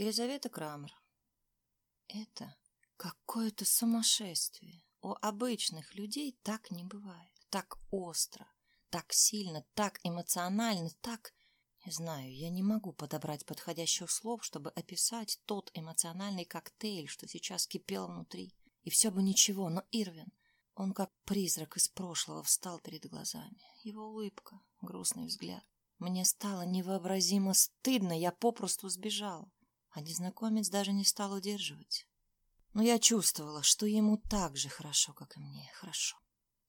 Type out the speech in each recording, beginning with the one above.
Елизавета Крамер. Это какое-то сумасшествие. У обычных людей так не бывает. Так остро, так сильно, так эмоционально, так... Не знаю, я не могу подобрать подходящих слов, чтобы описать тот эмоциональный коктейль, что сейчас кипел внутри. И все бы ничего, но Ирвин, он как призрак из прошлого встал перед глазами. Его улыбка, грустный взгляд. Мне стало невообразимо стыдно, я попросту сбежала а незнакомец даже не стал удерживать. Но я чувствовала, что ему так же хорошо, как и мне. Хорошо.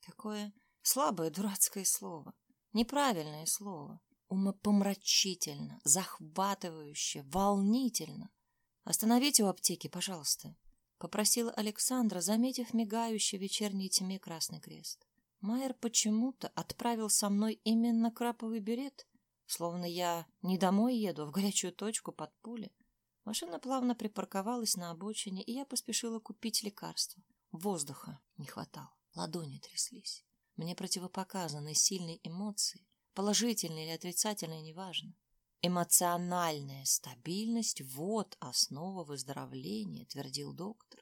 Какое слабое дурацкое слово. Неправильное слово. Умопомрачительно, захватывающе, волнительно. «Остановите у аптеки, пожалуйста», — попросила Александра, заметив мигающий в вечерней тьме красный крест. Майер почему-то отправил со мной именно краповый берет, словно я не домой еду, а в горячую точку под пули. Машина плавно припарковалась на обочине, и я поспешила купить лекарство. Воздуха не хватало, ладони тряслись. Мне противопоказаны сильные эмоции, положительные или отрицательные, неважно. Эмоциональная стабильность — вот основа выздоровления, твердил доктор.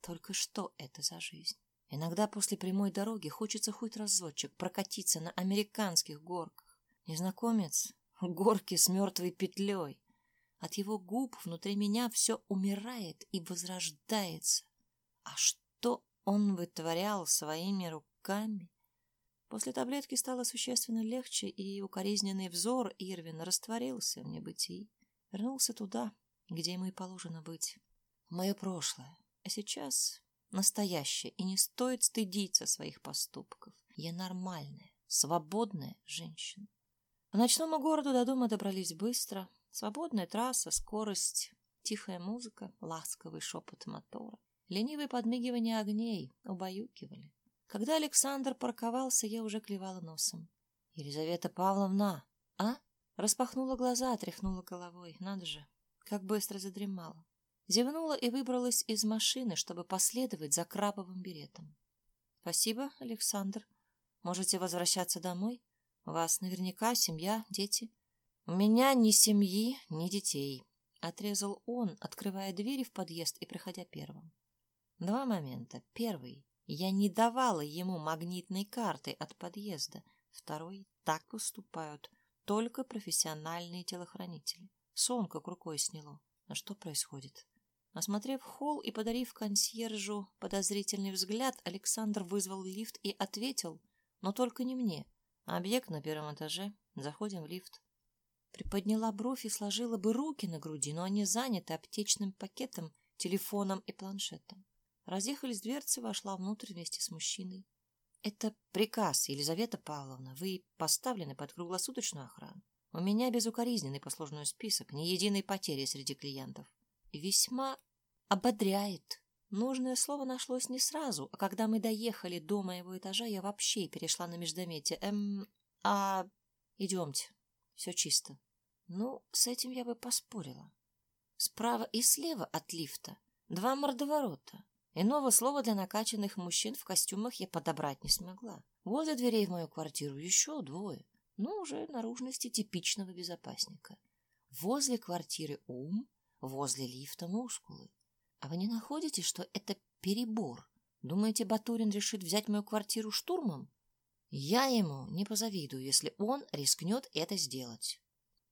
Только что это за жизнь? Иногда после прямой дороги хочется хоть разочек прокатиться на американских горках. Незнакомец — горки с мертвой петлей. От его губ внутри меня все умирает и возрождается. А что он вытворял своими руками? После таблетки стало существенно легче, и укоризненный взор Ирвина растворился в небытии. Вернулся туда, где ему и положено быть. Мое прошлое. А сейчас настоящее, и не стоит стыдиться своих поступков. Я нормальная, свободная женщина. По ночному городу до дома добрались быстро — Свободная трасса, скорость, тихая музыка, ласковый шепот мотора, ленивые подмигивания огней убаюкивали. Когда Александр парковался, я уже клевала носом. «Елизавета Павловна, а?» Распахнула глаза, отряхнула головой. Надо же, как быстро задремала. Зевнула и выбралась из машины, чтобы последовать за крабовым беретом. «Спасибо, Александр. Можете возвращаться домой? У вас наверняка семья, дети». «У меня ни семьи, ни детей», — отрезал он, открывая двери в подъезд и приходя первым. Два момента. Первый. Я не давала ему магнитной карты от подъезда. Второй. Так поступают только профессиональные телохранители. Сон как рукой сняло. А что происходит? Осмотрев холл и подарив консьержу подозрительный взгляд, Александр вызвал лифт и ответил, но только не мне. Объект на первом этаже. Заходим в лифт. Приподняла бровь и сложила бы руки на груди, но они заняты аптечным пакетом, телефоном и планшетом. Разъехались дверцы, вошла внутрь вместе с мужчиной. Это приказ, Елизавета Павловна. Вы поставлены под круглосуточную охрану. У меня безукоризненный послужной список, ни единой потери среди клиентов. Весьма ободряет. Нужное слово нашлось не сразу, а когда мы доехали до моего этажа, я вообще перешла на междометие. Эм, а... Идемте, все чисто. Ну, с этим я бы поспорила. Справа и слева от лифта два мордоворота. Иного слова для накачанных мужчин в костюмах я подобрать не смогла. Возле дверей в мою квартиру еще двое, но уже наружности типичного безопасника. Возле квартиры ум, возле лифта мускулы. А вы не находите, что это перебор? Думаете, Батурин решит взять мою квартиру штурмом? Я ему не позавидую, если он рискнет это сделать.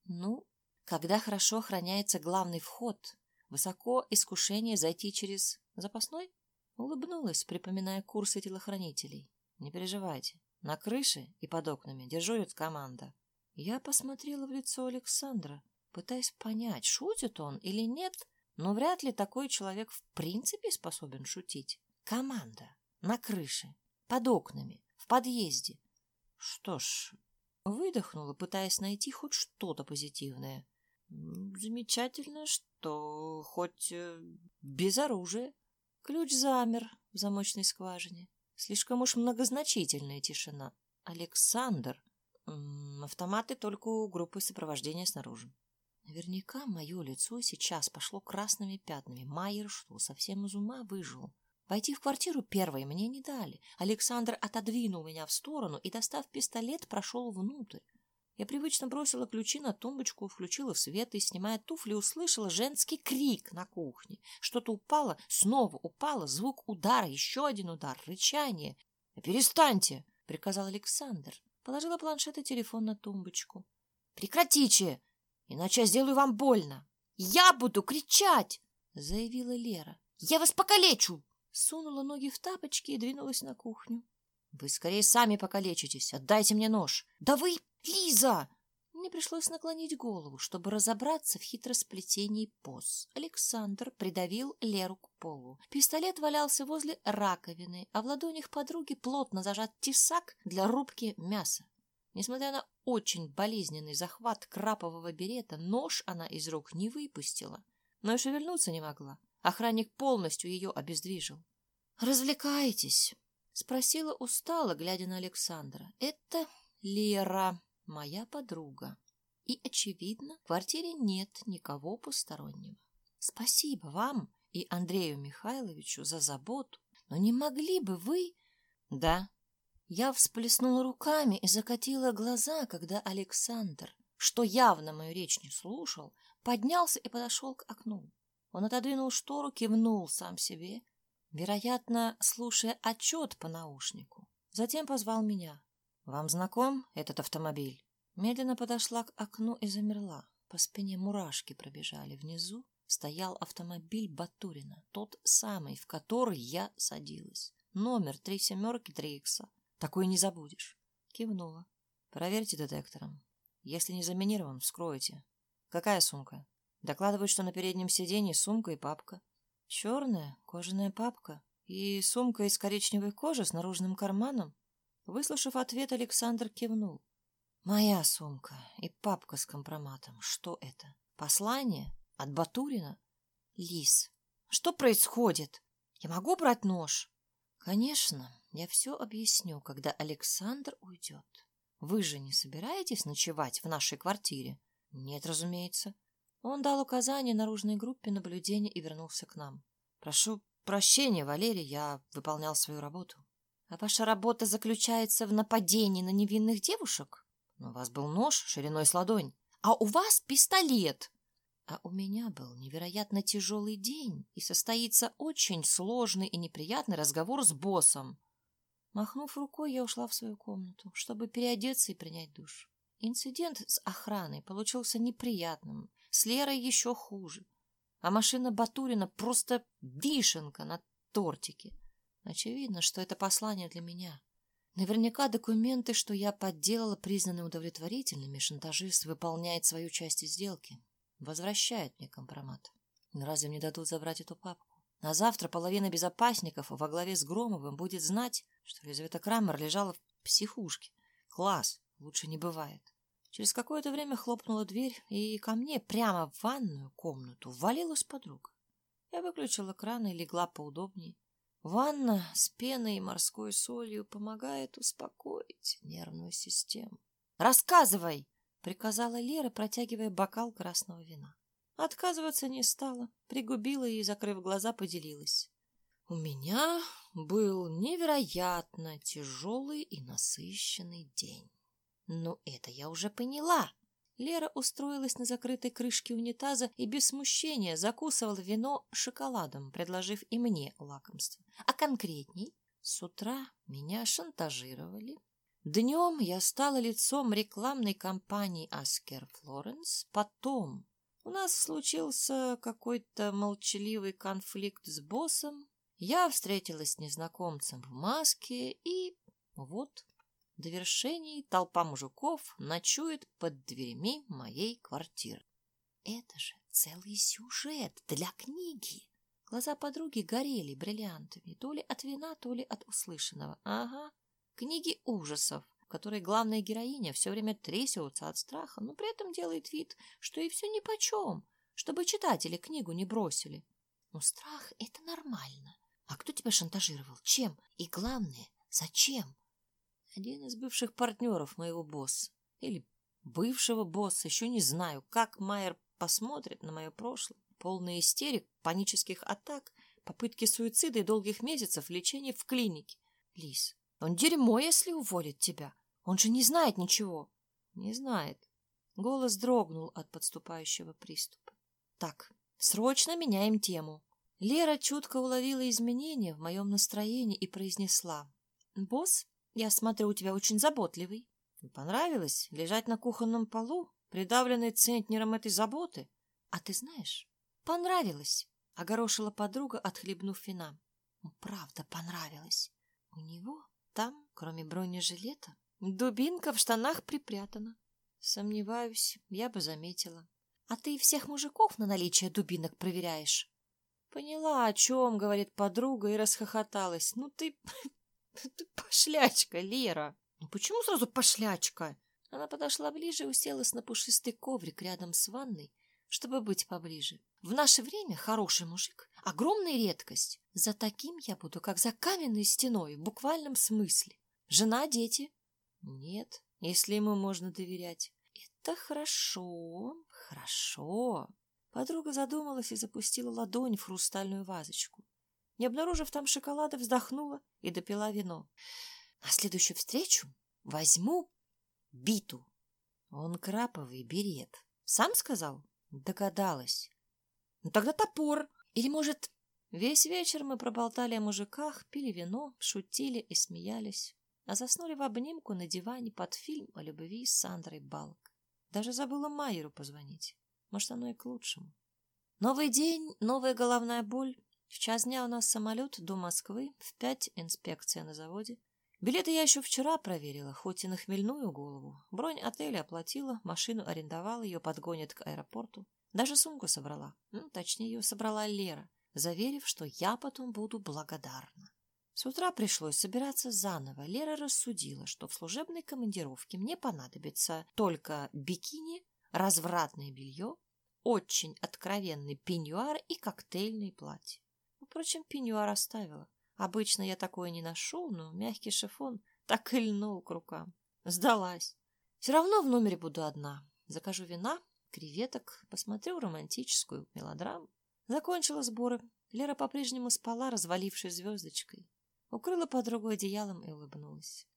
Ну, когда хорошо охраняется главный вход, высоко искушение зайти через запасной? Улыбнулась, припоминая курсы телохранителей. Не переживайте, на крыше и под окнами дежурит команда. Я посмотрела в лицо Александра, пытаясь понять, шутит он или нет, но вряд ли такой человек в принципе способен шутить. Команда на крыше, под окнами, в подъезде. Что ж, выдохнула, пытаясь найти хоть что-то позитивное. Замечательно, что хоть э, без оружия. Ключ замер в замочной скважине. Слишком уж многозначительная тишина. Александр. Автоматы только у группы сопровождения снаружи. Наверняка мое лицо сейчас пошло красными пятнами. Майер что, совсем из ума выжил? Войти в квартиру первой мне не дали. Александр отодвинул меня в сторону и, достав пистолет, прошел внутрь. Я привычно бросила ключи на тумбочку, включила свет и, снимая туфли, услышала женский крик на кухне. Что-то упало, снова упало, звук удара, еще один удар, рычание. «Перестаньте!» — приказал Александр. Положила планшет и телефон на тумбочку. «Прекратите, иначе я сделаю вам больно!» «Я буду кричать!» — заявила Лера. «Я вас покалечу!» Сунула ноги в тапочки и двинулась на кухню. «Вы скорее сами покалечитесь. Отдайте мне нож!» «Да вы, Лиза!» Мне пришлось наклонить голову, чтобы разобраться в хитросплетении поз. Александр придавил Леру к полу. Пистолет валялся возле раковины, а в ладонях подруги плотно зажат тесак для рубки мяса. Несмотря на очень болезненный захват крапового берета, нож она из рук не выпустила, но и шевельнуться не могла. Охранник полностью ее обездвижил. «Развлекаетесь?» — спросила устало, глядя на Александра. «Это Лера, моя подруга. И, очевидно, в квартире нет никого постороннего. Спасибо вам и Андрею Михайловичу за заботу, но не могли бы вы...» «Да», я всплеснула руками и закатила глаза, когда Александр, что явно мою речь не слушал, поднялся и подошел к окну. Он отодвинул штору, кивнул сам себе, вероятно, слушая отчет по наушнику. Затем позвал меня. «Вам знаком этот автомобиль?» Медленно подошла к окну и замерла. По спине мурашки пробежали. Внизу стоял автомобиль Батурина, тот самый, в который я садилась. Номер три семерки Трикса. Такое не забудешь. Кивнула. Проверьте детектором. Если не заминирован, вскройте. Какая сумка? Докладывают, что на переднем сиденье сумка и папка. Черная кожаная папка и сумка из коричневой кожи с наружным карманом. Выслушав ответ, Александр кивнул. Моя сумка и папка с компроматом. Что это? Послание? От Батурина? Лис. Что происходит? Я могу брать нож? Конечно, я все объясню, когда Александр уйдет. Вы же не собираетесь ночевать в нашей квартире? Нет, разумеется. Он дал указание наружной группе наблюдения и вернулся к нам. Прошу прощения, Валерий, я выполнял свою работу. А ваша работа заключается в нападении на невинных девушек? У вас был нож шириной с ладонь, а у вас пистолет. А у меня был невероятно тяжелый день, и состоится очень сложный и неприятный разговор с боссом. Махнув рукой, я ушла в свою комнату, чтобы переодеться и принять душ. Инцидент с охраной получился неприятным, с Лерой еще хуже. А машина Батурина просто вишенка на тортике. Очевидно, что это послание для меня. Наверняка документы, что я подделала, признаны удовлетворительными, шантажист выполняет свою часть сделки. Возвращает мне компромат. Разве мне дадут забрать эту папку? На завтра половина безопасников во главе с Громовым будет знать, что Елизавета Крамер лежала в психушке. Класс, лучше не бывает. Через какое-то время хлопнула дверь, и ко мне прямо в ванную комнату ввалилась подруга. Я выключила кран и легла поудобнее. Ванна с пеной и морской солью помогает успокоить нервную систему. «Рассказывай!» — приказала Лера, протягивая бокал красного вина. Отказываться не стала, пригубила и, закрыв глаза, поделилась. У меня был невероятно тяжелый и насыщенный день. Но это я уже поняла. Лера устроилась на закрытой крышке унитаза и без смущения закусывала вино шоколадом, предложив и мне лакомство. А конкретней, с утра меня шантажировали, Днем я стала лицом рекламной кампании Аскер Флоренс. Потом у нас случился какой-то молчаливый конфликт с боссом. Я встретилась с незнакомцем в маске, и вот в довершении толпа мужиков ночует под дверями моей квартиры. Это же целый сюжет для книги. Глаза подруги горели бриллиантами, то ли от вина, то ли от услышанного. Ага, книги ужасов, в которой главная героиня все время трясется от страха, но при этом делает вид, что ей все нипочем, чтобы читатели книгу не бросили. Но страх — это нормально. А кто тебя шантажировал? Чем? И главное, зачем? Один из бывших партнеров моего босса. Или бывшего босса. Еще не знаю, как Майер посмотрит на мое прошлое. Полный истерик, панических атак, попытки суицида и долгих месяцев лечения в клинике. Лис, он дерьмо, если уволит тебя. Он же не знает ничего. Не знает. Голос дрогнул от подступающего приступа. Так, срочно меняем тему. Лера чутко уловила изменения в моем настроении и произнесла. «Босс, я смотрю, у тебя очень заботливый». Понравилось лежать на кухонном полу, придавленный центнером этой заботы? А ты знаешь, понравилось, — огорошила подруга, отхлебнув вина. Ну, правда, понравилось. У него там, кроме бронежилета, дубинка в штанах припрятана. Сомневаюсь, я бы заметила. А ты всех мужиков на наличие дубинок проверяешь? Поняла, о чем говорит подруга, и расхохоталась. Ну ты... пошлячка, Лера. Ну почему сразу пошлячка? Она подошла ближе и уселась на пушистый коврик рядом с ванной, чтобы быть поближе. В наше время хороший мужик — огромная редкость. За таким я буду, как за каменной стеной, в буквальном смысле. Жена, дети? Нет, если ему можно доверять. Это хорошо, хорошо. Подруга задумалась и запустила ладонь в хрустальную вазочку. Не обнаружив там шоколада, вздохнула и допила вино. На следующую встречу возьму биту. Он краповый берет. Сам сказал? Догадалась. Ну тогда топор. Или, может... Весь вечер мы проболтали о мужиках, пили вино, шутили и смеялись, а заснули в обнимку на диване под фильм о любви с Сандрой Балк. Даже забыла Майеру позвонить. Может, оно и к лучшему. Новый день, новая головная боль. В час дня у нас самолет до Москвы, в пять инспекция на заводе. Билеты я еще вчера проверила, хоть и на хмельную голову. Бронь отеля оплатила, машину арендовала, ее подгонят к аэропорту. Даже сумку собрала. Ну, точнее, ее собрала Лера, заверив, что я потом буду благодарна. С утра пришлось собираться заново. Лера рассудила, что в служебной командировке мне понадобится только бикини, развратное белье, очень откровенный пеньюар и коктейльные платья. Впрочем, пеньюар оставила. Обычно я такое не ношу, но мягкий шифон так и льнул к рукам. Сдалась. Все равно в номере буду одна. Закажу вина, креветок, посмотрю романтическую мелодраму. Закончила сборы. Лера по-прежнему спала, развалившись звездочкой. Укрыла подругу одеялом и улыбнулась.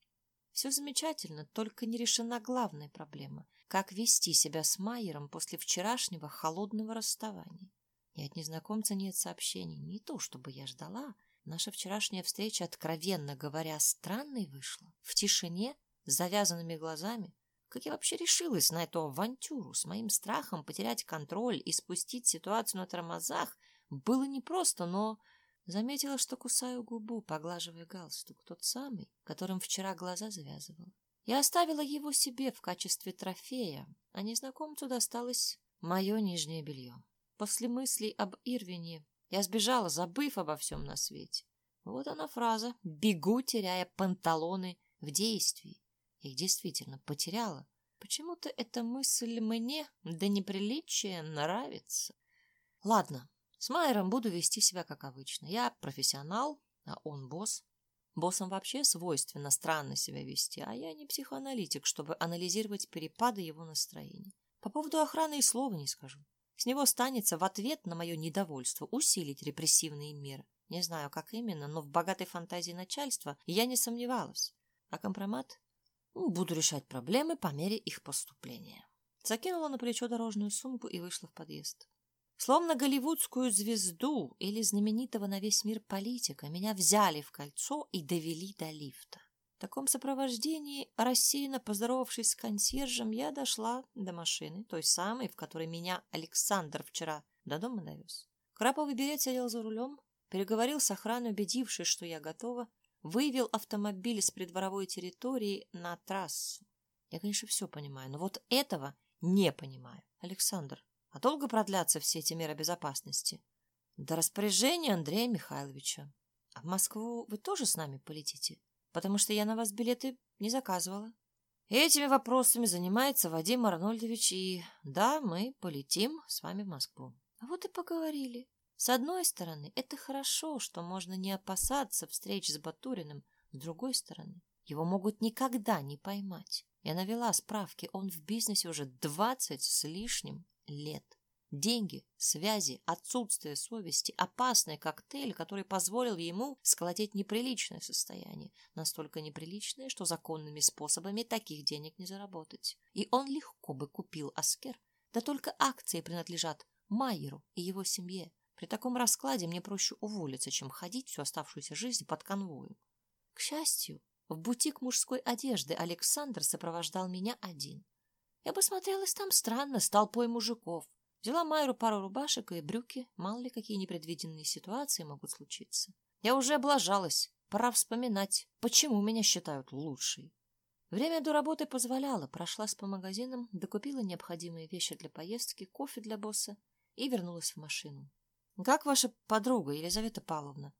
Все замечательно, только не решена главная проблема — как вести себя с Майером после вчерашнего холодного расставания. И от незнакомца нет сообщений. Не то, чтобы я ждала. Наша вчерашняя встреча, откровенно говоря, странной вышла. В тишине, с завязанными глазами. Как я вообще решилась на эту авантюру? С моим страхом потерять контроль и спустить ситуацию на тормозах было непросто, но... Заметила, что кусаю губу, поглаживая галстук, тот самый, которым вчера глаза завязывала. Я оставила его себе в качестве трофея, а незнакомцу досталось мое нижнее белье. После мыслей об Ирвине я сбежала, забыв обо всем на свете. Вот она фраза «бегу, теряя панталоны в действии». Их действительно потеряла. Почему-то эта мысль мне до неприличия нравится. Ладно, с Майером буду вести себя как обычно. Я профессионал, а он босс. Боссам вообще свойственно странно себя вести, а я не психоаналитик, чтобы анализировать перепады его настроения. По поводу охраны и слова не скажу. С него станется в ответ на мое недовольство усилить репрессивные меры. Не знаю, как именно, но в богатой фантазии начальства я не сомневалась. А компромат? Буду решать проблемы по мере их поступления. Закинула на плечо дорожную сумку и вышла в подъезд. Словно голливудскую звезду или знаменитого на весь мир политика, меня взяли в кольцо и довели до лифта. Таком сопровождении, рассеянно поздоровавшись с консьержем, я дошла до машины, той самой, в которой меня Александр вчера до дома довез. Краповый берет сидел за рулем, переговорил с охраной, убедившись, что я готова, вывел автомобиль с придворовой территории на трассу. Я, конечно, все понимаю, но вот этого не понимаю. Александр, а долго продлятся все эти меры безопасности? До распоряжения Андрея Михайловича. А в Москву вы тоже с нами полетите? Потому что я на вас билеты не заказывала. Этими вопросами занимается Вадим Арнольдович, и да, мы полетим с вами в Москву. А вот и поговорили. С одной стороны, это хорошо, что можно не опасаться встреч с Батуриным. С другой стороны, его могут никогда не поймать. Я навела справки, он в бизнесе уже двадцать с лишним лет. Деньги, связи, отсутствие совести – опасный коктейль, который позволил ему сколотить неприличное состояние, настолько неприличное, что законными способами таких денег не заработать. И он легко бы купил Аскер, да только акции принадлежат Майеру и его семье. При таком раскладе мне проще уволиться, чем ходить всю оставшуюся жизнь под конвоем. К счастью, в бутик мужской одежды Александр сопровождал меня один. Я бы смотрелась там странно, с толпой мужиков. Взяла Майру пару рубашек и брюки, мало ли какие непредвиденные ситуации могут случиться. Я уже облажалась, пора вспоминать, почему меня считают лучшей. Время до работы позволяло, прошлась по магазинам, докупила необходимые вещи для поездки, кофе для босса и вернулась в машину. «Как ваша подруга, Елизавета Павловна?»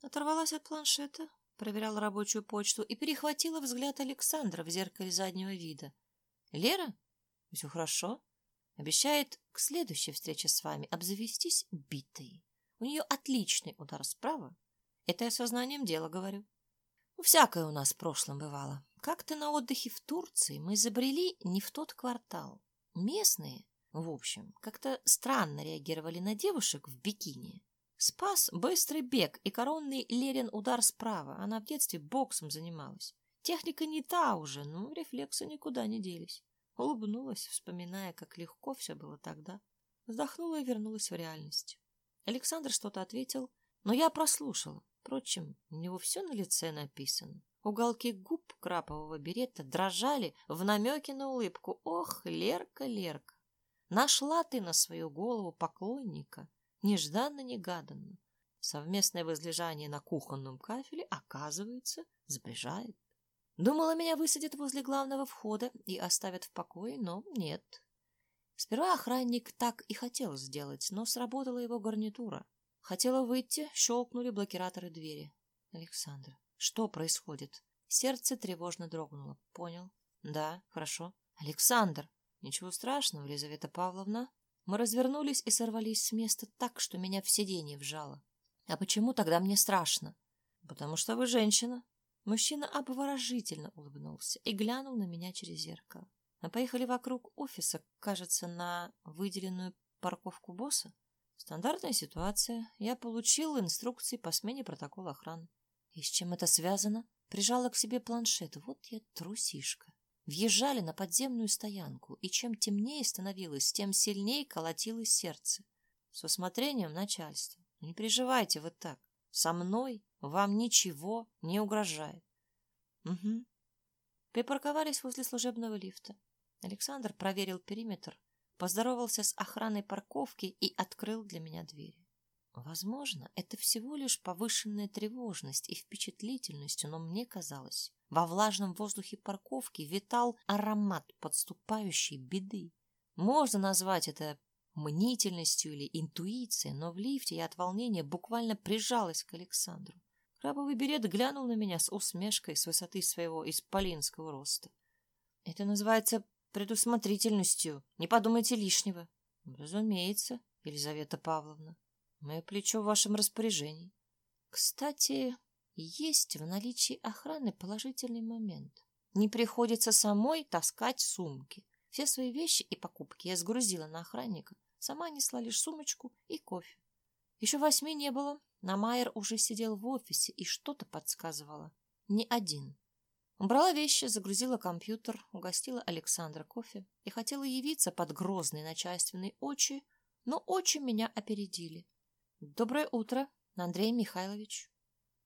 Оторвалась от планшета, проверяла рабочую почту и перехватила взгляд Александра в зеркале заднего вида. «Лера? Все хорошо?» Обещает к следующей встрече с вами обзавестись битой. У нее отличный удар справа. Это я сознанием дела говорю. Ну, всякое у нас в прошлом бывало. Как-то на отдыхе в Турции мы забрели не в тот квартал. Местные, в общем, как-то странно реагировали на девушек в бикини. Спас быстрый бег и коронный Лерин удар справа. Она в детстве боксом занималась. Техника не та уже, но рефлексы никуда не делись. Улыбнулась, вспоминая, как легко все было тогда. Вздохнула и вернулась в реальность. Александр что-то ответил, но я прослушала. Впрочем, у него все на лице написано. Уголки губ крапового берета дрожали в намеке на улыбку. Ох, Лерка, Лерка! Нашла ты на свою голову поклонника, нежданно-негаданно. Совместное возлежание на кухонном кафеле, оказывается, сближает. Думала, меня высадят возле главного входа и оставят в покое, но нет. Сперва охранник так и хотел сделать, но сработала его гарнитура. Хотела выйти, щелкнули блокираторы двери. Александр, что происходит? Сердце тревожно дрогнуло. Понял. Да, хорошо. Александр! Ничего страшного, Елизавета Павловна. Мы развернулись и сорвались с места так, что меня в сиденье вжало. А почему тогда мне страшно? Потому что вы женщина. Мужчина обворожительно улыбнулся и глянул на меня через зеркало. Мы поехали вокруг офиса, кажется, на выделенную парковку босса. Стандартная ситуация. Я получил инструкции по смене протокола охраны. И с чем это связано? Прижала к себе планшет. Вот я трусишка. Въезжали на подземную стоянку, и чем темнее становилось, тем сильнее колотилось сердце. С усмотрением начальства. Не переживайте вы так. Со мной вам ничего не угрожает. Угу. Припарковались возле служебного лифта. Александр проверил периметр, поздоровался с охраной парковки и открыл для меня двери. Возможно, это всего лишь повышенная тревожность и впечатлительность, но мне казалось, во влажном воздухе парковки витал аромат подступающей беды. Можно назвать это мнительностью или интуицией, но в лифте я от волнения буквально прижалась к Александру. Крабовый берет глянул на меня с усмешкой с высоты своего исполинского роста. Это называется предусмотрительностью. Не подумайте лишнего. Разумеется, Елизавета Павловна. Мое плечо в вашем распоряжении. Кстати, есть в наличии охраны положительный момент. Не приходится самой таскать сумки. Все свои вещи и покупки я сгрузила на охранника. Сама несла лишь сумочку и кофе. Еще восьми не было, на Майер уже сидел в офисе и что-то подсказывало. Не один. Убрала вещи, загрузила компьютер, угостила Александра кофе и хотела явиться под грозные начальственные очи, но очи меня опередили. «Доброе утро, Андрей Михайлович».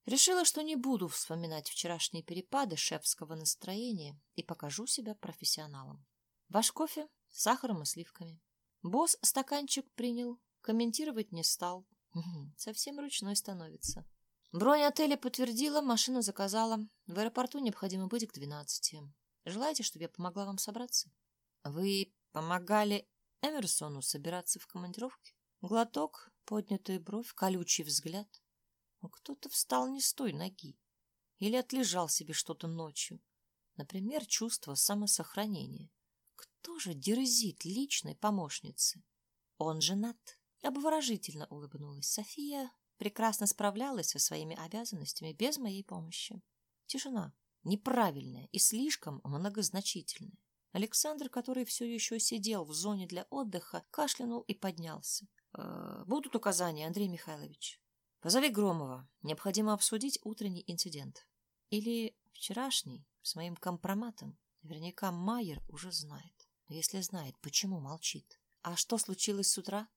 Решила, что не буду вспоминать вчерашние перепады шефского настроения и покажу себя профессионалом. Ваш кофе с сахаром и сливками. Босс стаканчик принял, комментировать не стал. Совсем ручной становится. Бронь отеля подтвердила, машину заказала. В аэропорту необходимо быть к двенадцати. Желаете, чтобы я помогла вам собраться? Вы помогали Эмерсону собираться в командировке? Глоток, поднятая бровь, колючий взгляд. Кто-то встал не с той ноги. Или отлежал себе что-то ночью. Например, чувство самосохранения. Кто же дерзит личной помощнице? Он женат. Обворожительно улыбнулась. София прекрасно справлялась со своими обязанностями без моей помощи. Тишина. Неправильная и слишком многозначительная. Александр, который все еще сидел в зоне для отдыха, кашлянул и поднялся. «Э, «Будут указания, Андрей Михайлович?» «Позови Громова. Необходимо обсудить утренний инцидент. Или вчерашний, с моим компроматом. Наверняка Майер уже знает. Если знает, почему молчит? А что случилось с утра?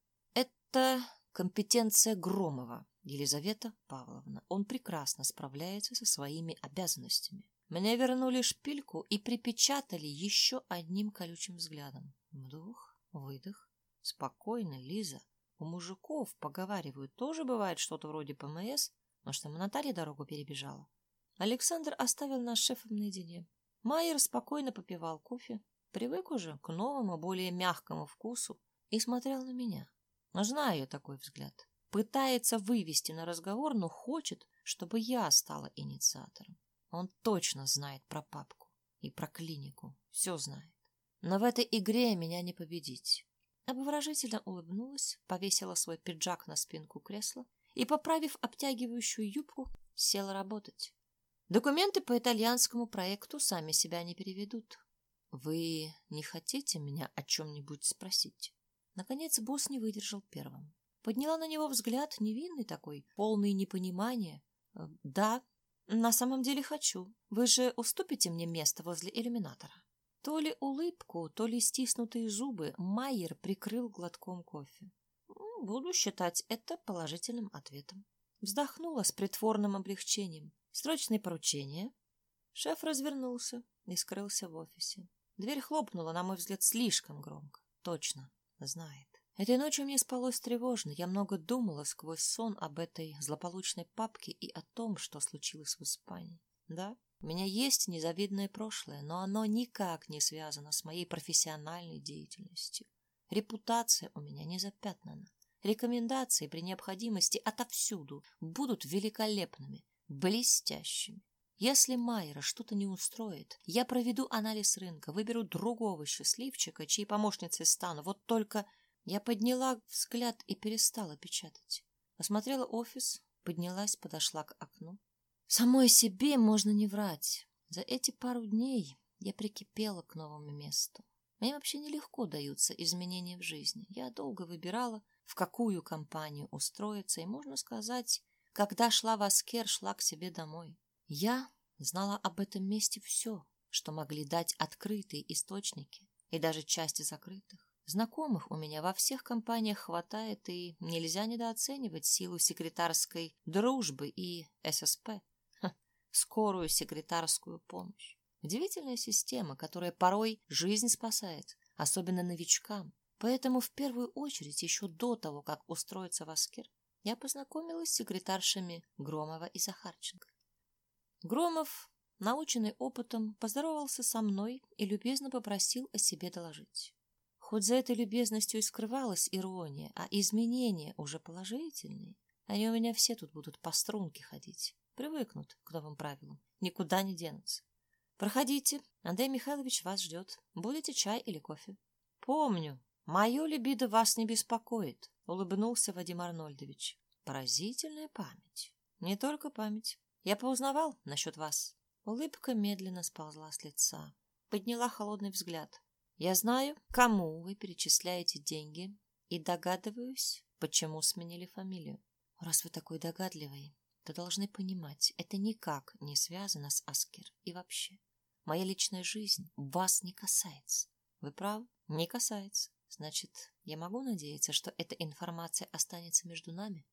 Это компетенция Громова, Елизавета Павловна. Он прекрасно справляется со своими обязанностями. Мне вернули шпильку и припечатали еще одним колючим взглядом. Вдох, выдох. Спокойно, Лиза. У мужиков, поговаривают, тоже бывает что-то вроде ПМС, но что Наталья дорогу перебежала. Александр оставил нас шефом наедине. Майер спокойно попивал кофе, привык уже к новому, более мягкому вкусу и смотрел на меня. Знаю я такой взгляд. Пытается вывести на разговор, но хочет, чтобы я стала инициатором. Он точно знает про папку и про клинику. Все знает. Но в этой игре меня не победить. Обворожительно улыбнулась, повесила свой пиджак на спинку кресла и, поправив обтягивающую юбку, села работать. Документы по итальянскому проекту сами себя не переведут. Вы не хотите меня о чем-нибудь спросить? Наконец босс не выдержал первым. Подняла на него взгляд, невинный такой, полный непонимания. «Э, да, на самом деле хочу. Вы же уступите мне место возле иллюминатора. То ли улыбку, то ли стиснутые зубы Майер прикрыл глотком кофе. Буду считать это положительным ответом. Вздохнула с притворным облегчением. Срочное поручение. Шеф развернулся и скрылся в офисе. Дверь хлопнула, на мой взгляд, слишком громко. Точно, знает. Этой ночью мне спалось тревожно. Я много думала сквозь сон об этой злополучной папке и о том, что случилось в Испании. Да, у меня есть незавидное прошлое, но оно никак не связано с моей профессиональной деятельностью. Репутация у меня не запятнана. Рекомендации при необходимости отовсюду будут великолепными, блестящими. Если Майера что-то не устроит, я проведу анализ рынка, выберу другого счастливчика, чьей помощницей стану. Вот только я подняла взгляд и перестала печатать. Осмотрела офис, поднялась, подошла к окну. Самой себе можно не врать. За эти пару дней я прикипела к новому месту. Мне вообще нелегко даются изменения в жизни. Я долго выбирала, в какую компанию устроиться, и, можно сказать, когда шла в Аскер, шла к себе домой. Я знала об этом месте все, что могли дать открытые источники и даже части закрытых. Знакомых у меня во всех компаниях хватает, и нельзя недооценивать силу секретарской дружбы и ССП. Ха, скорую секретарскую помощь. Удивительная система, которая порой жизнь спасает, особенно новичкам. Поэтому в первую очередь, еще до того, как устроиться в Аскер, я познакомилась с секретаршами Громова и Захарченко. Громов, наученный опытом, поздоровался со мной и любезно попросил о себе доложить. Хоть за этой любезностью и скрывалась ирония, а изменения уже положительные, они у меня все тут будут по струнке ходить, привыкнут к новым правилам, никуда не денутся. Проходите, Андрей Михайлович вас ждет. Будете чай или кофе? Помню, мое либидо вас не беспокоит, улыбнулся Вадим Арнольдович. Поразительная память. Не только память. Я поузнавал насчет вас. Улыбка медленно сползла с лица. Подняла холодный взгляд. Я знаю, кому вы перечисляете деньги, и догадываюсь, почему сменили фамилию. Раз вы такой догадливый, то должны понимать, это никак не связано с Аскер и вообще. Моя личная жизнь вас не касается. Вы правы? Не касается. Значит, я могу надеяться, что эта информация останется между нами?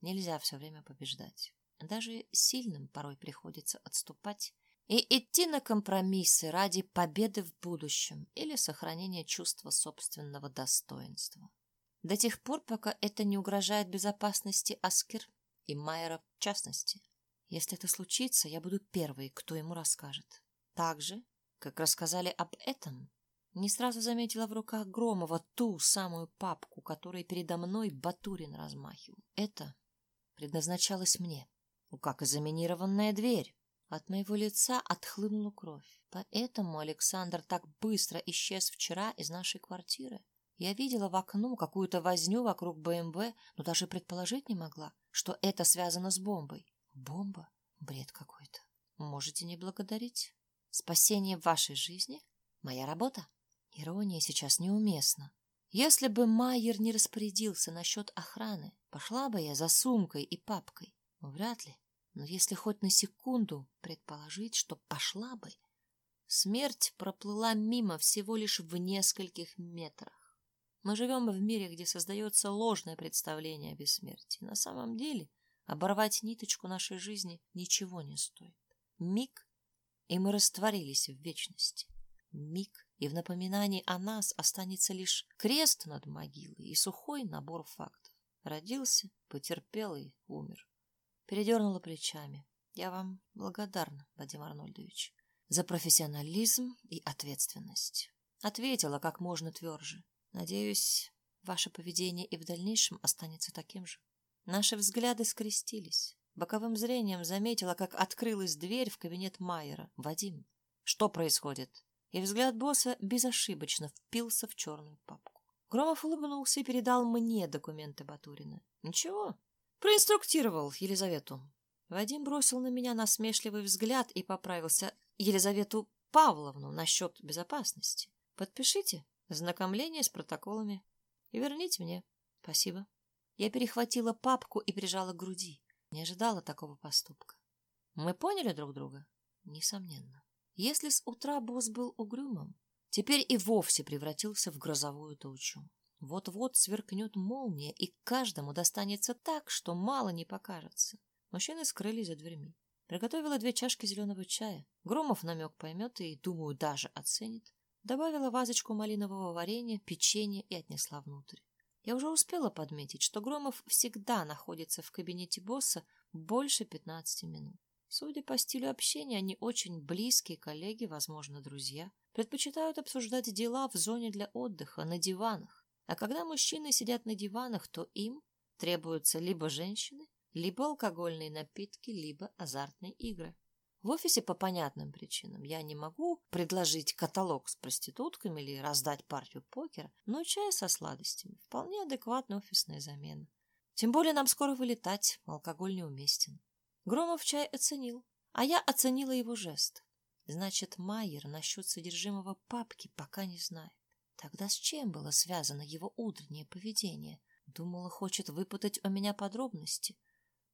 Нельзя все время побеждать. Даже сильным порой приходится отступать и идти на компромиссы ради победы в будущем или сохранения чувства собственного достоинства. До тех пор, пока это не угрожает безопасности Аскер и Майера в частности. Если это случится, я буду первой, кто ему расскажет. Так же, как рассказали об этом, не сразу заметила в руках Громова ту самую папку, которой передо мной Батурин размахивал. Это предназначалось мне, как и заминированная дверь. От моего лица отхлынула кровь. Поэтому Александр так быстро исчез вчера из нашей квартиры. Я видела в окно какую-то возню вокруг БМВ, но даже предположить не могла, что это связано с бомбой. Бомба? Бред какой-то. Можете не благодарить. Спасение вашей жизни Моя работа? Ирония сейчас неуместна. Если бы Майер не распорядился насчет охраны, пошла бы я за сумкой и папкой. Вряд ли. Но если хоть на секунду предположить, что пошла бы, смерть проплыла мимо всего лишь в нескольких метрах. Мы живем в мире, где создается ложное представление о бессмертии. На самом деле оборвать ниточку нашей жизни ничего не стоит. Миг, и мы растворились в вечности. Миг, и в напоминании о нас останется лишь крест над могилой и сухой набор фактов. Родился, потерпел и умер. Передернула плечами. Я вам благодарна, Вадим Арнольдович, за профессионализм и ответственность. Ответила как можно тверже. Надеюсь, ваше поведение и в дальнейшем останется таким же. Наши взгляды скрестились. Боковым зрением заметила, как открылась дверь в кабинет Майера. Вадим, что происходит? и взгляд босса безошибочно впился в черную папку. Громов улыбнулся и передал мне документы Батурина. Ничего, проинструктировал Елизавету. Вадим бросил на меня насмешливый взгляд и поправился Елизавету Павловну насчет безопасности. Подпишите знакомление с протоколами и верните мне. Спасибо. Я перехватила папку и прижала к груди. Не ожидала такого поступка. Мы поняли друг друга? Несомненно. Если с утра босс был угрюмым, теперь и вовсе превратился в грозовую тучу. Вот-вот сверкнет молния, и каждому достанется так, что мало не покажется. Мужчины скрылись за дверьми. Приготовила две чашки зеленого чая. Громов намек поймет и, думаю, даже оценит. Добавила вазочку малинового варенья, печенье и отнесла внутрь. Я уже успела подметить, что Громов всегда находится в кабинете босса больше 15 минут. Судя по стилю общения, они очень близкие коллеги, возможно, друзья. Предпочитают обсуждать дела в зоне для отдыха, на диванах. А когда мужчины сидят на диванах, то им требуются либо женщины, либо алкогольные напитки, либо азартные игры. В офисе по понятным причинам я не могу предложить каталог с проститутками или раздать партию покера, но чай со сладостями – вполне адекватная офисная замена. Тем более нам скоро вылетать, алкоголь неуместен. Громов чай оценил, а я оценила его жест. Значит, Майер насчет содержимого папки пока не знает. Тогда с чем было связано его утреннее поведение? Думала, хочет выпутать у меня подробности.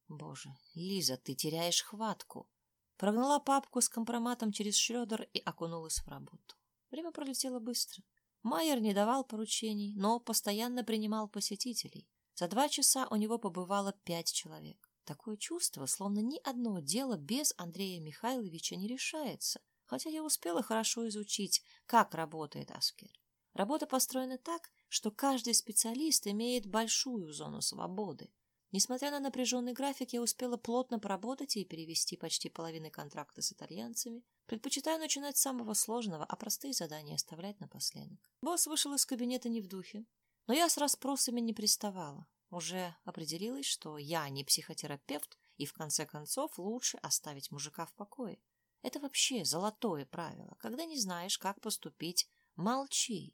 Боже, Лиза, ты теряешь хватку. Прогнала папку с компроматом через Шрёдер и окунулась в работу. Время пролетело быстро. Майер не давал поручений, но постоянно принимал посетителей. За два часа у него побывало пять человек. Такое чувство, словно ни одно дело без Андрея Михайловича не решается, хотя я успела хорошо изучить, как работает Аскер. Работа построена так, что каждый специалист имеет большую зону свободы. Несмотря на напряженный график, я успела плотно поработать и перевести почти половину контракта с итальянцами. Предпочитаю начинать с самого сложного, а простые задания оставлять напоследок. Босс вышел из кабинета не в духе, но я с расспросами не приставала. Уже определилась, что я не психотерапевт, и в конце концов лучше оставить мужика в покое. Это вообще золотое правило. Когда не знаешь, как поступить, молчи.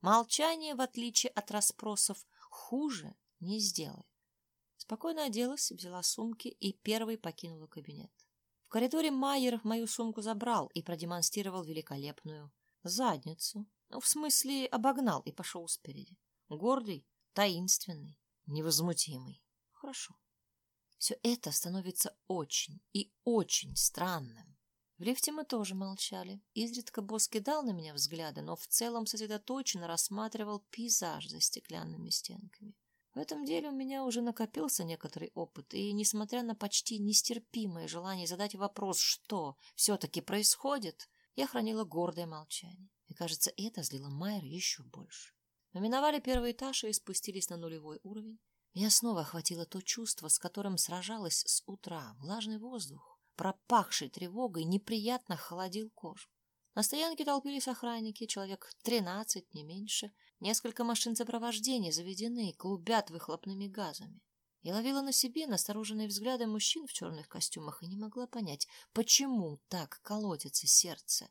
Молчание, в отличие от расспросов, хуже не сделает. Спокойно оделась, взяла сумки и первой покинула кабинет. В коридоре Майер мою сумку забрал и продемонстрировал великолепную задницу. Ну, в смысле, обогнал и пошел спереди. Гордый, таинственный, невозмутимый. Хорошо. Все это становится очень и очень странным. В лифте мы тоже молчали. Изредка босс кидал на меня взгляды, но в целом сосредоточенно рассматривал пейзаж за стеклянными стенками. В этом деле у меня уже накопился некоторый опыт, и, несмотря на почти нестерпимое желание задать вопрос, что все-таки происходит, я хранила гордое молчание. И, кажется, это злило Майер еще больше. Мы миновали первый этаж и спустились на нулевой уровень. Меня снова охватило то чувство, с которым сражалась с утра. Влажный воздух, пропахший тревогой, неприятно холодил кожу. На стоянке толпились охранники, человек тринадцать, не меньше. Несколько машин сопровождения заведены, клубят выхлопными газами. Я ловила на себе настороженные взгляды мужчин в черных костюмах и не могла понять, почему так колотится сердце.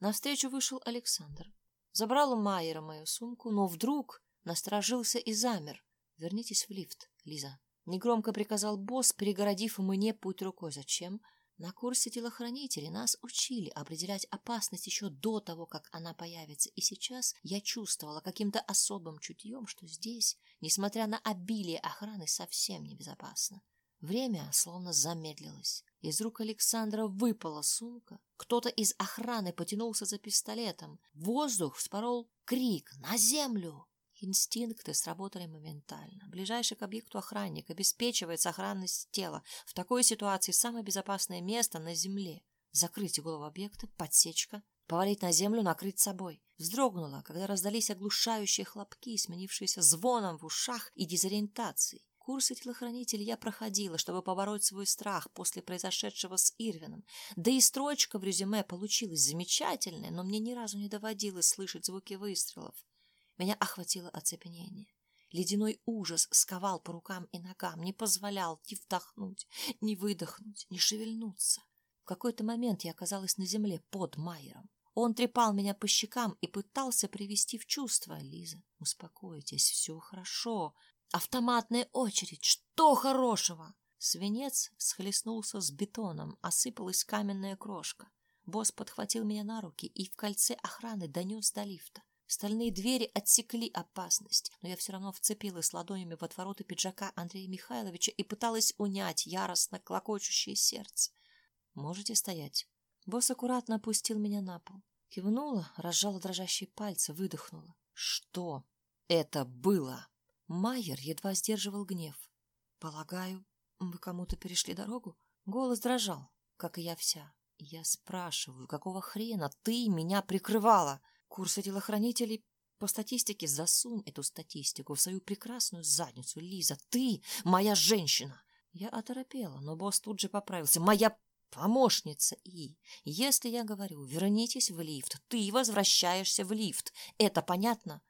Навстречу вышел Александр. Забрал у Майера мою сумку, но вдруг насторожился и замер. «Вернитесь в лифт, Лиза», — негромко приказал босс, перегородив мне путь рукой. «Зачем?» На курсе телохранителей нас учили определять опасность еще до того, как она появится, и сейчас я чувствовала каким-то особым чутьем, что здесь, несмотря на обилие охраны, совсем небезопасно. Время словно замедлилось. Из рук Александра выпала сумка. Кто-то из охраны потянулся за пистолетом. Воздух вспорол крик «На землю!». Инстинкты сработали моментально. Ближайший к объекту охранник обеспечивает сохранность тела. В такой ситуации самое безопасное место на земле. Закрыть голову объекта, подсечка, повалить на землю, накрыть собой. Вздрогнула, когда раздались оглушающие хлопки, сменившиеся звоном в ушах и дезориентацией. Курсы телохранителей я проходила, чтобы побороть свой страх после произошедшего с Ирвином. Да и строчка в резюме получилась замечательная, но мне ни разу не доводилось слышать звуки выстрелов. Меня охватило оцепенение. Ледяной ужас сковал по рукам и ногам, не позволял ни вдохнуть, ни выдохнуть, ни шевельнуться. В какой-то момент я оказалась на земле под Майером. Он трепал меня по щекам и пытался привести в чувство. Лиза, успокойтесь, все хорошо. Автоматная очередь, что хорошего? Свинец схлестнулся с бетоном, осыпалась каменная крошка. Босс подхватил меня на руки и в кольце охраны донес до лифта. Стальные двери отсекли опасность, но я все равно вцепилась ладонями в отвороты пиджака Андрея Михайловича и пыталась унять яростно клокочущее сердце. «Можете стоять?» Босс аккуратно опустил меня на пол. Кивнула, разжала дрожащие пальцы, выдохнула. «Что это было?» Майер едва сдерживал гнев. «Полагаю, вы кому-то перешли дорогу?» Голос дрожал, как и я вся. «Я спрашиваю, какого хрена ты меня прикрывала?» Курсы телохранителей по статистике засунь эту статистику в свою прекрасную задницу, Лиза. Ты моя женщина. Я оторопела, но босс тут же поправился. Моя помощница. И если я говорю, вернитесь в лифт, ты возвращаешься в лифт. Это понятно?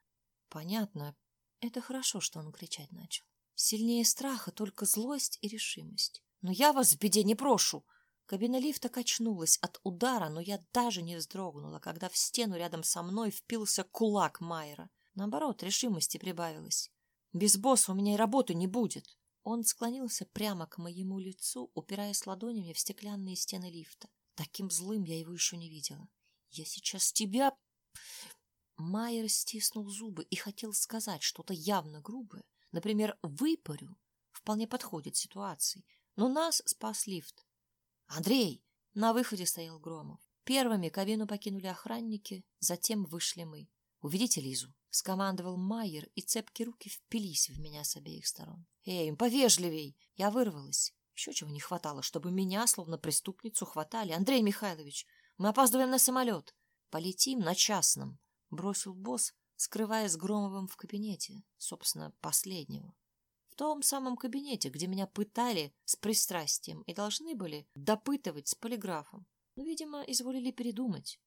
Понятно. Это хорошо, что он кричать начал. Сильнее страха только злость и решимость. Но я вас в беде не прошу. Кабина лифта качнулась от удара, но я даже не вздрогнула, когда в стену рядом со мной впился кулак Майера. Наоборот, решимости прибавилось. Без босса у меня и работы не будет. Он склонился прямо к моему лицу, упираясь ладонями в стеклянные стены лифта. Таким злым я его еще не видела. Я сейчас тебя... Майер стиснул зубы и хотел сказать что-то явно грубое. Например, «выпарю». Вполне подходит ситуации. Но нас спас лифт. «Андрей!» На выходе стоял Громов. Первыми кабину покинули охранники, затем вышли мы. «Уведите Лизу!» — скомандовал Майер, и цепкие руки впились в меня с обеих сторон. «Эй, повежливей!» Я вырвалась. Еще чего не хватало, чтобы меня, словно преступницу, хватали. «Андрей Михайлович, мы опаздываем на самолет!» «Полетим на частном!» — бросил босс, скрываясь Громовым в кабинете, собственно, последнего том самом кабинете, где меня пытали с пристрастием и должны были допытывать с полиграфом. Но, видимо, изволили передумать.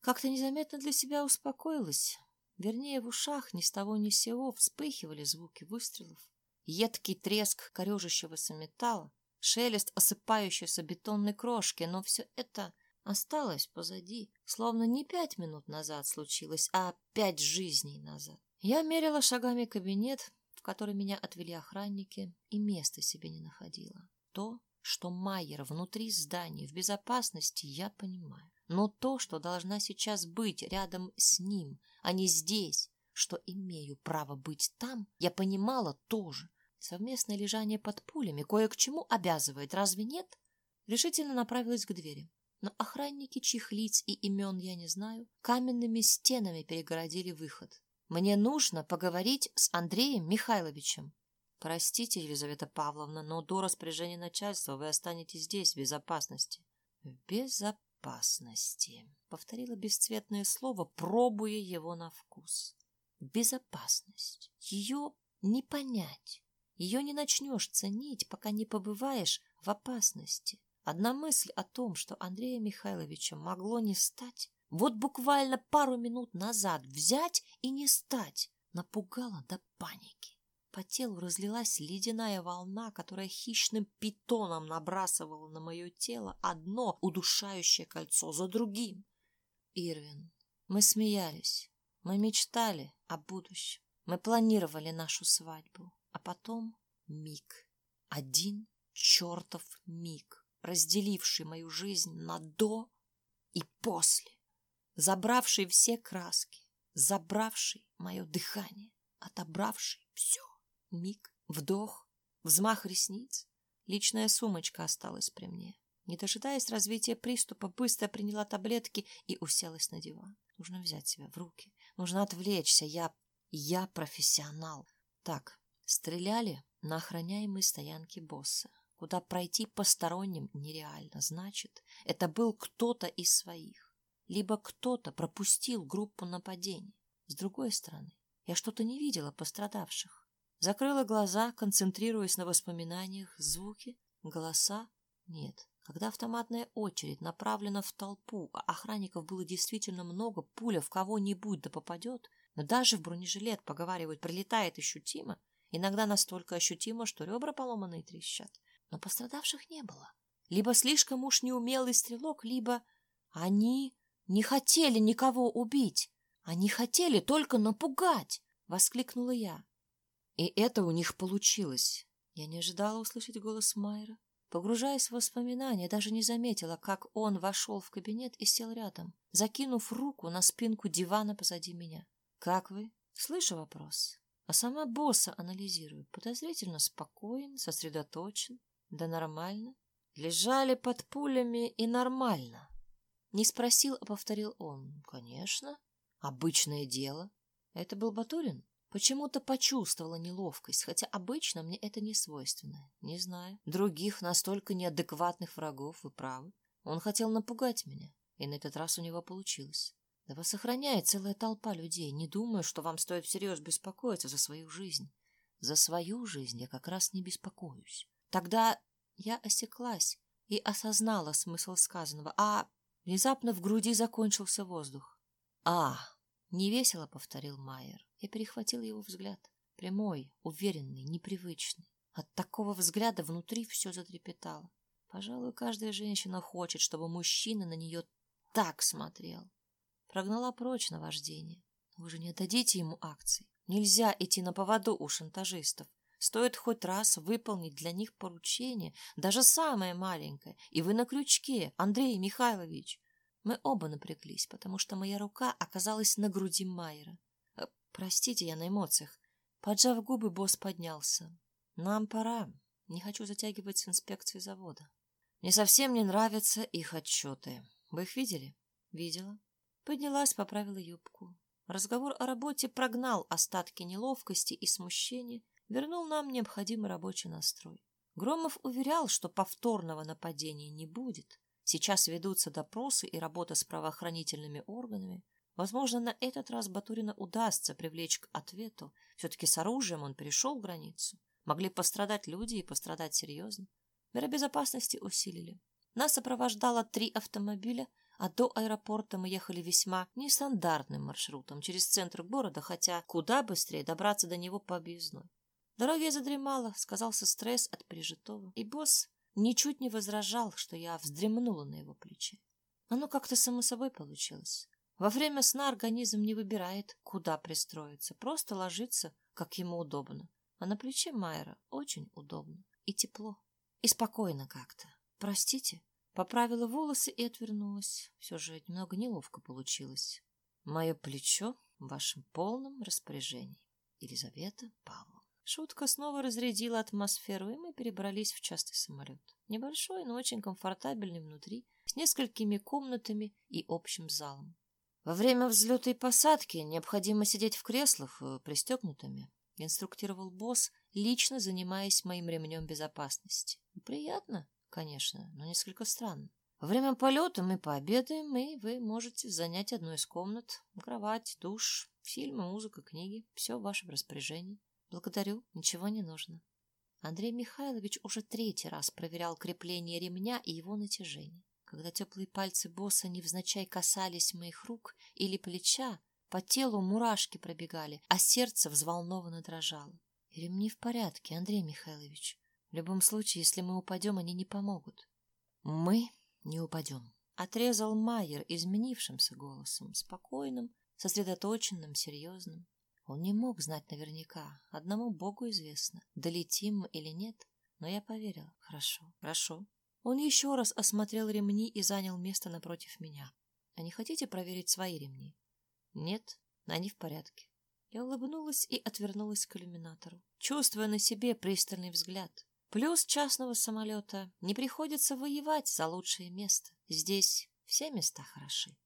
Как-то незаметно для себя успокоилась. Вернее, в ушах ни с того ни с сего вспыхивали звуки выстрелов. Едкий треск корежащегося металла, шелест осыпающейся бетонной крошки, но все это осталось позади, словно не пять минут назад случилось, а пять жизней назад. Я мерила шагами кабинет, который меня отвели охранники, и места себе не находила. То, что Майер внутри здания в безопасности, я понимаю. Но то, что должна сейчас быть рядом с ним, а не здесь, что имею право быть там, я понимала тоже. Совместное лежание под пулями кое к чему обязывает, разве нет? Решительно направилась к двери. Но охранники, чьих лиц и имен я не знаю, каменными стенами перегородили выход. Мне нужно поговорить с Андреем Михайловичем. Простите, Елизавета Павловна, но до распоряжения начальства вы останетесь здесь в безопасности. В безопасности, повторила бесцветное слово, пробуя его на вкус. Безопасность. Ее не понять. Ее не начнешь ценить, пока не побываешь в опасности. Одна мысль о том, что Андрея Михайловича могло не стать, вот буквально пару минут назад взять и не стать. Напугала до паники. По телу разлилась ледяная волна, которая хищным питоном набрасывала на мое тело одно удушающее кольцо за другим. Ирвин, мы смеялись, мы мечтали о будущем, мы планировали нашу свадьбу, а потом миг, один чертов миг разделивший мою жизнь на «до» и «после», забравший все краски, забравший мое дыхание, отобравший все. Миг, вдох, взмах ресниц. Личная сумочка осталась при мне. Не дожидаясь развития приступа, быстро приняла таблетки и уселась на диван. Нужно взять себя в руки. Нужно отвлечься. Я... я профессионал. Так, стреляли на охраняемой стоянке босса. Куда пройти посторонним нереально. Значит, это был кто-то из своих. Либо кто-то пропустил группу нападений. С другой стороны, я что-то не видела пострадавших. Закрыла глаза, концентрируясь на воспоминаниях, звуки, голоса. Нет, когда автоматная очередь направлена в толпу, а охранников было действительно много, пуля в кого-нибудь да попадет, но даже в бронежилет, поговаривают, прилетает ощутимо, иногда настолько ощутимо, что ребра поломанные трещат. Но пострадавших не было. Либо слишком уж неумелый стрелок, либо они не хотели никого убить. Они хотели только напугать, — воскликнула я. И это у них получилось. Я не ожидала услышать голос Майера. Погружаясь в воспоминания, даже не заметила, как он вошел в кабинет и сел рядом, закинув руку на спинку дивана позади меня. «Как вы?» Слышу вопрос. А сама босса анализирую. Подозрительно спокоен, сосредоточен. Да нормально. Лежали под пулями и нормально. Не спросил, а повторил он. Конечно. Обычное дело. Это был Батурин? Почему-то почувствовала неловкость, хотя обычно мне это не свойственно. Не знаю. Других настолько неадекватных врагов, вы правы. Он хотел напугать меня, и на этот раз у него получилось. Да вас охраняет целая толпа людей. Не думаю, что вам стоит всерьез беспокоиться за свою жизнь. За свою жизнь я как раз не беспокоюсь. Тогда я осеклась и осознала смысл сказанного, а внезапно в груди закончился воздух. А, невесело повторил Майер и перехватил его взгляд. Прямой, уверенный, непривычный. От такого взгляда внутри все затрепетало. Пожалуй, каждая женщина хочет, чтобы мужчина на нее так смотрел. Прогнала прочь на вождение. Вы же не отдадите ему акции. Нельзя идти на поводу у шантажистов. Стоит хоть раз выполнить для них поручение, даже самое маленькое, и вы на крючке, Андрей Михайлович. Мы оба напряглись, потому что моя рука оказалась на груди Майера. Простите, я на эмоциях. Поджав губы, босс поднялся. Нам пора. Не хочу затягивать с инспекцией завода. Мне совсем не нравятся их отчеты. Вы их видели? Видела. Поднялась, поправила юбку. Разговор о работе прогнал остатки неловкости и смущения, вернул нам необходимый рабочий настрой. Громов уверял, что повторного нападения не будет. Сейчас ведутся допросы и работа с правоохранительными органами. Возможно, на этот раз Батурина удастся привлечь к ответу. Все-таки с оружием он перешел границу. Могли пострадать люди и пострадать серьезно. Меры безопасности усилили. Нас сопровождало три автомобиля, а до аэропорта мы ехали весьма нестандартным маршрутом через центр города, хотя куда быстрее добраться до него по объездной. Дороги я задремала, сказался стресс от пережитого, и босс ничуть не возражал, что я вздремнула на его плече. Оно как-то само собой получилось. Во время сна организм не выбирает, куда пристроиться, просто ложится, как ему удобно. А на плече Майера очень удобно и тепло, и спокойно как-то. Простите, поправила волосы и отвернулась. Все же немного неловко получилось. Мое плечо в вашем полном распоряжении. Елизавета Павловна. Шутка снова разрядила атмосферу, и мы перебрались в частый самолет. Небольшой, но очень комфортабельный внутри, с несколькими комнатами и общим залом. Во время взлета и посадки необходимо сидеть в креслах э, пристегнутыми, инструктировал босс, лично занимаясь моим ремнем безопасности. Приятно, конечно, но несколько странно. Во время полета мы пообедаем, и вы можете занять одну из комнат. Кровать, душ, фильмы, музыка, книги. Все в вашем распоряжении. Благодарю, ничего не нужно. Андрей Михайлович уже третий раз проверял крепление ремня и его натяжение. Когда теплые пальцы босса невзначай касались моих рук или плеча, по телу мурашки пробегали, а сердце взволнованно дрожало. Ремни в порядке, Андрей Михайлович. В любом случае, если мы упадем, они не помогут. Мы не упадем. Отрезал Майер изменившимся голосом, спокойным, сосредоточенным, серьезным. Он не мог знать наверняка, одному Богу известно, долетим или нет, но я поверил. Хорошо, хорошо, Он еще раз осмотрел ремни и занял место напротив меня. «А не хотите проверить свои ремни?» «Нет, они в порядке». Я улыбнулась и отвернулась к иллюминатору, чувствуя на себе пристальный взгляд. Плюс частного самолета не приходится воевать за лучшее место. Здесь все места хороши.